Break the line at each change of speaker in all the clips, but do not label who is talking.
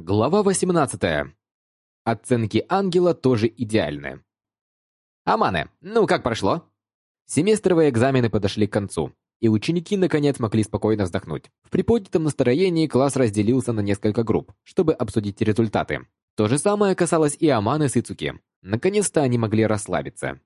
Глава 18. Оценки ангела тоже идеальны. Аманы, ну как прошло? Семестровые экзамены подошли к концу, и ученики наконец могли спокойно вздохнуть. В приподнятом настроении класс разделился на несколько групп, чтобы обсудить результаты. То же самое касалось и Аманы с Ицуки. Наконец-то они могли расслабиться.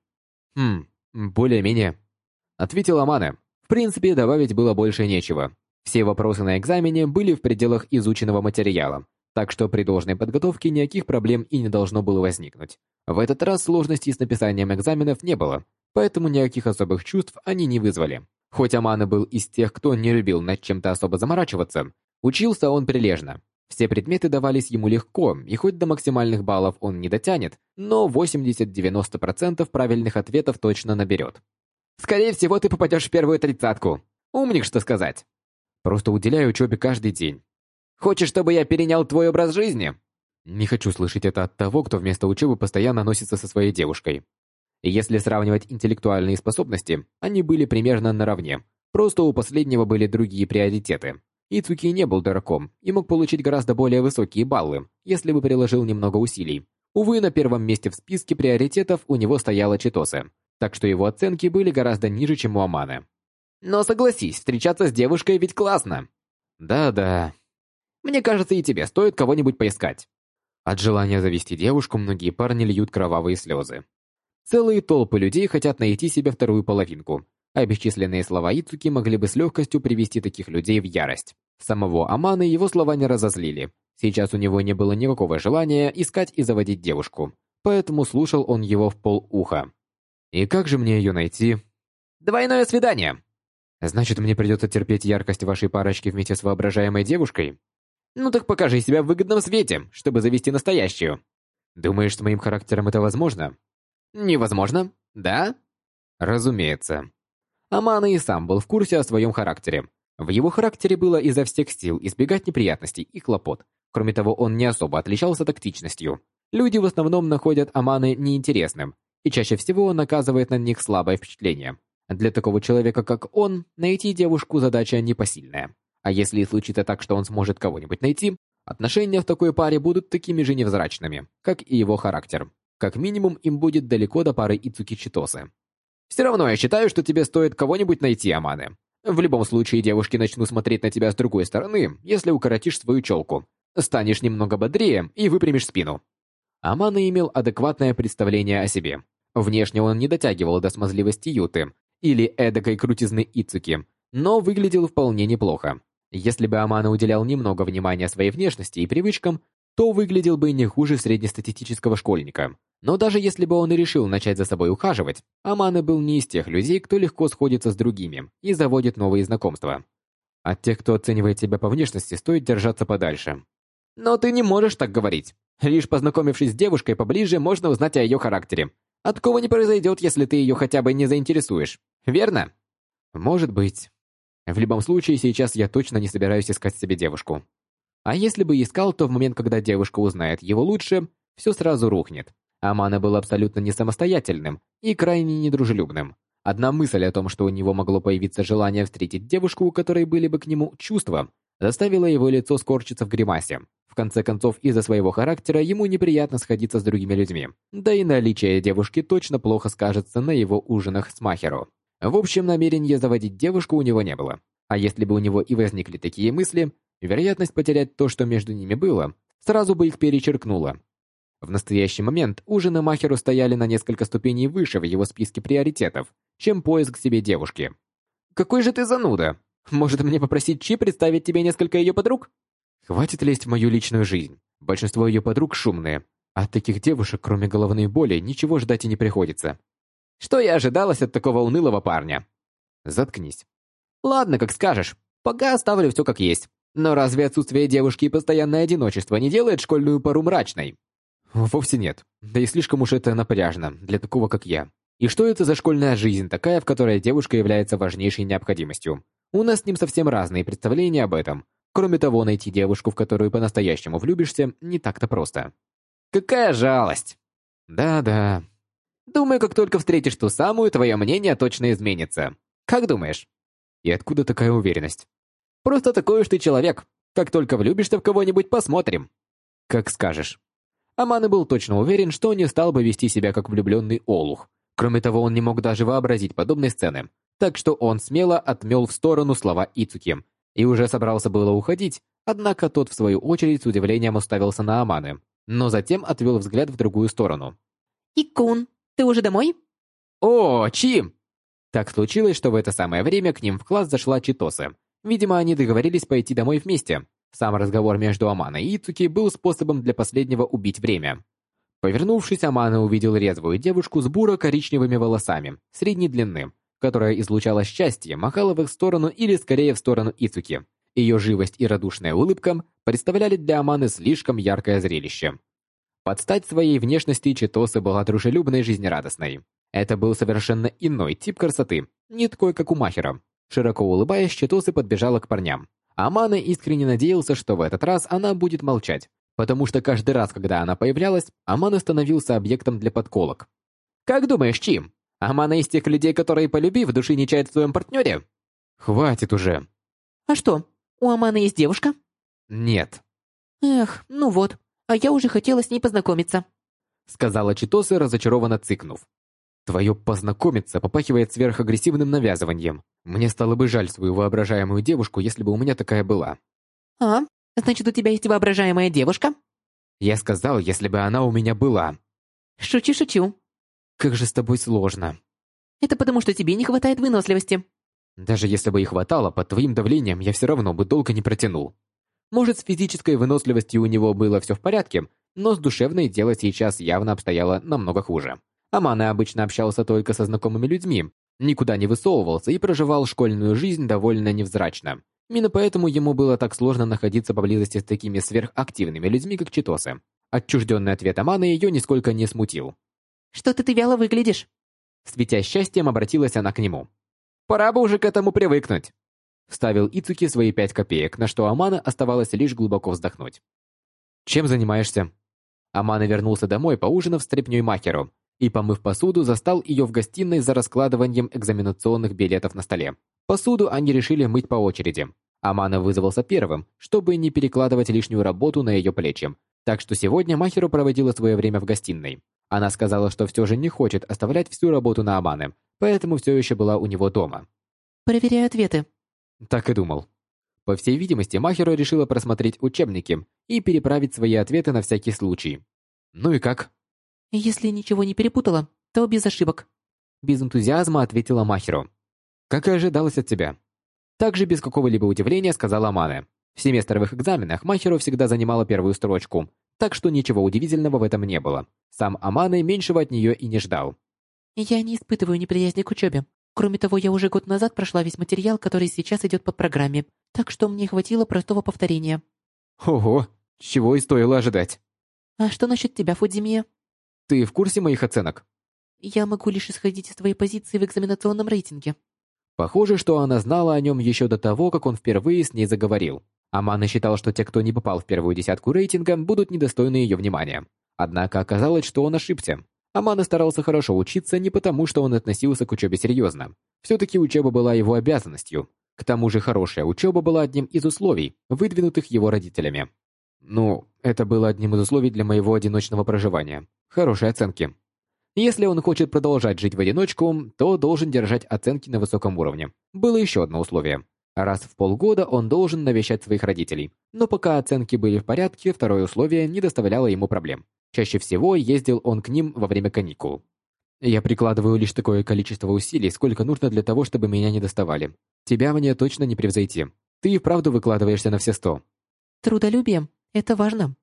«Хм, более-менее», — ответил Аманы. В принципе, добавить было больше нечего. Все вопросы на экзамене были в пределах изученного материала, так что при должной подготовке никаких проблем и не должно было возникнуть. В этот раз сложностей с написанием экзаменов не было, поэтому никаких особых чувств они не вызвали. Хоть Амана был из тех, кто не любил над чем-то особо заморачиваться, учился он прилежно. Все предметы давались ему легко, и хоть до максимальных баллов он не дотянет, но 80-90% правильных ответов точно наберет. «Скорее всего, ты попадешь в первую тридцатку. Умник, что сказать. Просто уделяю учебе каждый день. Хочешь, чтобы я перенял твой образ жизни? Не хочу слышать это от того, кто вместо учебы постоянно носится со своей девушкой. Если сравнивать интеллектуальные способности, они были примерно наравне. Просто у последнего были другие приоритеты. Ицуки не был дураком и мог получить гораздо более высокие баллы, если бы приложил немного усилий. Увы, на первом месте в списке приоритетов у него стояла Читоса, так что его оценки были гораздо ниже, чем у Аманы. Но согласись, встречаться с девушкой ведь классно. Да-да, мне кажется, и тебе стоит кого-нибудь поискать. От желания завести девушку многие парни льют кровавые слезы. Целые толпы людей хотят найти себе вторую половинку, а бесчисленные слова Ицуки могли бы с легкостью привести таких людей в ярость. Самого Аманы его слова не разозлили. Сейчас у него не было никакого желания искать и заводить девушку, поэтому слушал он его в полуха. «И как же мне ее найти?» «Двойное свидание!» «Значит, мне придется терпеть яркость вашей парочки вместе с воображаемой девушкой?» Ну так покажи себя в выгодном свете, чтобы завести настоящую. Думаешь, с моим характером это возможно? Невозможно, да? Разумеется. Амана и сам был в курсе о своем характере. В его характере было изо всех сил избегать неприятностей и хлопот. Кроме того, он не особо отличался тактичностью. Люди в основном находят Аманы неинтересным, и чаще всего он оказывает на них слабое впечатление. Для такого человека, как он, найти девушку задача непосильная. А если и случится так, что он сможет кого-нибудь найти, отношения в такой паре будут такими же невзрачными, как и его характер. Как минимум, им будет далеко до пары Ицуки Читосы. Все равно я считаю, что тебе стоит кого-нибудь найти, Аманы. В любом случае, девушки начнут смотреть на тебя с другой стороны, если укоротишь свою челку. Станешь немного бодрее и выпрямишь спину. Амана имел адекватное представление о себе. Внешне он не дотягивал до смазливости Юты или эдакой крутизны Ицуки, но выглядел вполне неплохо. Если бы Амана уделял немного внимания своей внешности и привычкам, то выглядел бы не хуже среднестатистического школьника. Но даже если бы он и решил начать за собой ухаживать, Амана был не из тех людей, кто легко сходится с другими и заводит новые знакомства. От тех, кто оценивает себя по внешности, стоит держаться подальше. Но ты не можешь так говорить. Лишь познакомившись с девушкой поближе, можно узнать о ее характере. От кого не произойдет, если ты ее хотя бы не заинтересуешь. Верно? Может быть. В любом случае, сейчас я точно не собираюсь искать себе девушку. А если бы искал, то в момент, когда девушка узнает его лучше, все сразу рухнет. Амана был абсолютно не самостоятельным и крайне недружелюбным. Одна мысль о том, что у него могло появиться желание встретить девушку, у которой были бы к нему чувства, заставила его лицо скорчиться в гримасе. В конце концов, из-за своего характера ему неприятно сходиться с другими людьми. Да и наличие девушки точно плохо скажется на его ужинах с Махеру. В общем, намерения заводить девушку у него не было. А если бы у него и возникли такие мысли, вероятность потерять то, что между ними было, сразу бы их перечеркнула. В настоящий момент ужины Махеру стояли на несколько ступеней выше в его списке приоритетов, чем поиск себе девушки. «Какой же ты зануда! Может, мне попросить Чи представить тебе несколько ее подруг?» «Хватит лезть в мою личную жизнь. Большинство ее подруг шумные. От таких девушек, кроме головной боли, ничего ждать и не приходится. Что и ожидалось от такого унылого парня. Заткнись. Ладно, как скажешь. Пока оставлю все как есть. Но разве отсутствие девушки и постоянное одиночество не делает школьную пару мрачной? Вовсе нет. Да и слишком уж это напряжно для такого, как я. И что это за школьная жизнь такая, в которой девушка является важнейшей необходимостью? У нас с ним совсем разные представления об этом. Кроме того, найти девушку, в которую по-настоящему влюбишься, не так-то просто. Какая жалость! Да-да, Думаю, как только встретишь ту самую, твое мнение точно изменится. Как думаешь? И откуда такая уверенность? Просто такой уж ты человек. Как только влюбишься в кого-нибудь, посмотрим. Как скажешь. Аманы был точно уверен, что не стал бы вести себя как влюбленный олух. Кроме того, он не мог даже вообразить подобной сцены. Так что он смело отмел в сторону слова Ицуки и уже собрался было уходить, однако тот в свою очередь с удивлением уставился на Аманы, но затем отвел взгляд в другую сторону.
«Икун, ты уже домой?»
«О, Чим!» Так случилось, что в это самое время к ним в класс зашла Читосы. Видимо, они договорились пойти домой вместе. Сам разговор между Аманой и Ицуки был способом для последнего убить время. Повернувшись, Амана увидел резвую девушку с буро-коричневыми волосами, средней длины, которая излучала счастье, махала в их сторону или скорее в сторону Ицуки. Ее живость и радушная улыбка представляли для Аманы слишком яркое зрелище. Под стать своей внешности Читосы была дружелюбной и жизнерадостной. Это был совершенно иной тип красоты, не такой, как у Махера. Широко улыбаясь, Читосы подбежала к парням. Амана искренне надеялся, что в этот раз она будет молчать, потому что каждый раз, когда она появлялась, Амана становился объектом для подколок. «Как думаешь, Чим? Амана из тех людей, которые, полюбив, души не чают в своем партнере?» «Хватит уже».
«А что, у Аманы есть девушка?»
«Нет».
«Эх, ну вот, а я уже хотела с ней познакомиться»,
сказала Читосы, разочарованно цыкнув. Твое «познакомиться» попахивает сверхагрессивным навязыванием. Мне стало бы жаль свою воображаемую девушку, если бы у меня такая была.
«А, значит, у тебя есть воображаемая девушка?»
Я сказал, если бы она у меня была.
«Шучу-шучу».
Как же с тобой сложно.
Это потому, что тебе не хватает выносливости.
Даже если бы и хватало, под твоим давлением я все равно бы долго не протянул. Может, с физической выносливостью у него было все в порядке, но с душевной дело сейчас явно обстояло намного хуже. Амана обычно общался только со знакомыми людьми, никуда не высовывался и проживал школьную жизнь довольно невзрачно. Именно поэтому ему было так сложно находиться поблизости с такими сверхактивными людьми, как Читосы. Отчужденный ответ Аманы ее нисколько не смутил.
«Что-то ты вяло выглядишь».
Светя счастьем, обратилась она к нему. «Пора бы уже к этому привыкнуть». Вставил Ицуки свои пять копеек, на что Амана оставалось лишь глубоко вздохнуть. «Чем занимаешься?» Амана вернулся домой, поужинав с трепнёй Махеру, и, помыв посуду, застал ее в гостиной за раскладыванием экзаменационных билетов на столе. Посуду они решили мыть по очереди. Амана вызвался первым, чтобы не перекладывать лишнюю работу на ее плечи. Так что сегодня Махеру проводила свое время в гостиной. Она сказала, что все же не хочет оставлять всю работу на Аманы, поэтому все еще была у него дома.
«Проверяю ответы».
Так и думал. По всей видимости, Махеру решила просмотреть учебники и переправить свои ответы на всякий случай. «Ну и как?»
«Если ничего не перепутала, то без ошибок», —
без энтузиазма ответила Махеру. «Как и ожидалось от тебя». Также без какого-либо удивления сказала Амане. В семестровых экзаменах Махеру всегда занимала первую строчку, так что ничего удивительного в этом не было. Сам Аманы меньшего от нее и не ждал.
«Я не испытываю неприязни к учебе. Кроме того, я уже год назад прошла весь материал, который сейчас идет по программе, так что мне хватило простого повторения».
«Ого, чего и стоило ожидать».
«А что насчет тебя, Фудзимия?»
Ты в курсе моих оценок?
Я могу лишь исходить из твоей позиции в экзаменационном рейтинге.
Похоже, что она знала о нем еще до того, как он впервые с ней заговорил. Амана считал, что те, кто не попал в первую десятку рейтинга, будут недостойны ее внимания. Однако оказалось, что он ошибся. Амана старался хорошо учиться не потому, что он относился к учебе серьезно. Все-таки учеба была его обязанностью. К тому же хорошая учеба была одним из условий, выдвинутых его родителями. Ну, это было одним из условий для моего одиночного проживания. Хорошие оценки. Если он хочет продолжать жить в одиночку, то должен держать оценки на высоком уровне. Было еще одно условие. Раз в полгода он должен навещать своих родителей. Но пока оценки были в порядке, второе условие не доставляло ему проблем. Чаще всего ездил он к ним во время каникул. Я прикладываю лишь такое количество усилий, сколько нужно для того, чтобы меня не доставали. Тебя мне точно не превзойти. Ты и вправду выкладываешься на все сто.
Трудолюбие это важно.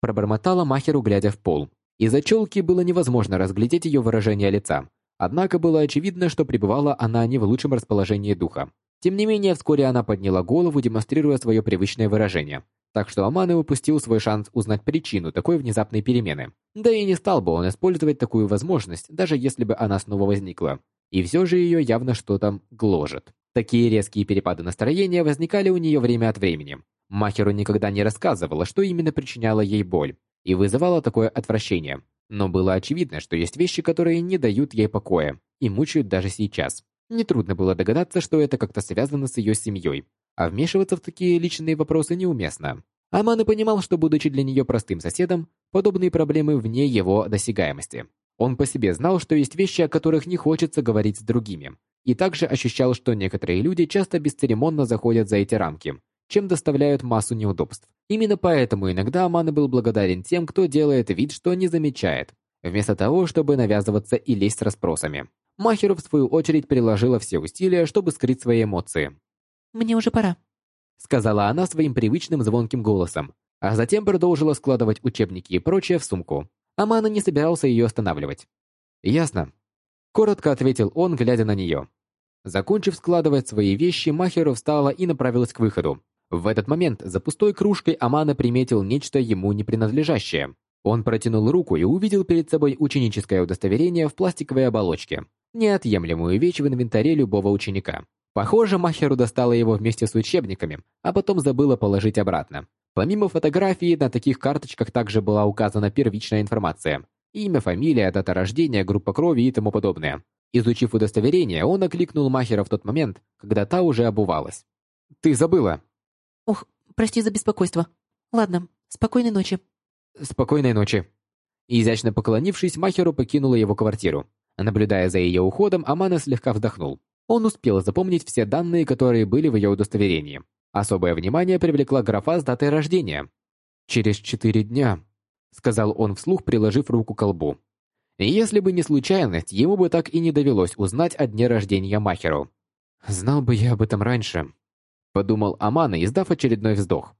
Пробормотала Махеру, глядя в пол. Из-за челки было невозможно разглядеть ее выражение лица. Однако было очевидно, что пребывала она не в лучшем расположении духа. Тем не менее, вскоре она подняла голову, демонстрируя свое привычное выражение. Так что Аманы упустил свой шанс узнать причину такой внезапной перемены. Да и не стал бы он использовать такую возможность, даже если бы она снова возникла. И все же ее явно что-то гложет. Такие резкие перепады настроения возникали у нее время от времени. Махеру никогда не рассказывала, что именно причиняло ей боль и вызывало такое отвращение. Но было очевидно, что есть вещи, которые не дают ей покоя и мучают даже сейчас. Нетрудно было догадаться, что это как-то связано с ее семьей, а вмешиваться в такие личные вопросы неуместно. Амана понимал, что, будучи для нее простым соседом, подобные проблемы вне его досягаемости. Он по себе знал, что есть вещи, о которых не хочется говорить с другими, и также ощущал, что некоторые люди часто бесцеремонно заходят за эти рамки, чем доставляют массу неудобств. Именно поэтому иногда Амана был благодарен тем, кто делает вид, что не замечает, вместо того, чтобы навязываться и лезть с расспросами. Махеру, в свою очередь, приложила все усилия, чтобы скрыть свои эмоции.
«Мне уже пора», —
сказала она своим привычным звонким голосом, а затем продолжила складывать учебники и прочее в сумку. Амана не собирался ее останавливать. «Ясно», — коротко ответил он, глядя на нее. Закончив складывать свои вещи, Махеру встала и направилась к выходу. В этот момент за пустой кружкой Амана приметил нечто ему не принадлежащее. Он протянул руку и увидел перед собой ученическое удостоверение в пластиковой оболочке неотъемлемую вещь в инвентаре любого ученика. Похоже, Махеру достала его вместе с учебниками, а потом забыла положить обратно. Помимо фотографии, на таких карточках также была указана первичная информация. Имя, фамилия, дата рождения, группа крови и тому подобное. Изучив удостоверение, он окликнул Махера в тот момент, когда та уже обувалась. «Ты забыла!»
«Ох, прости за беспокойство. Ладно, спокойной ночи».
«Спокойной ночи». Изящно поклонившись, Махеру покинула его квартиру. Наблюдая за ее уходом, Амана слегка вздохнул. Он успел запомнить все данные, которые были в ее удостоверении. Особое внимание привлекла графа с датой рождения. «Через четыре дня», — сказал он вслух, приложив руку к лбу. Если бы не случайность, ему бы так и не довелось узнать о дне рождения Махеру. «Знал бы я об этом раньше», — подумал Амана, издав очередной вздох.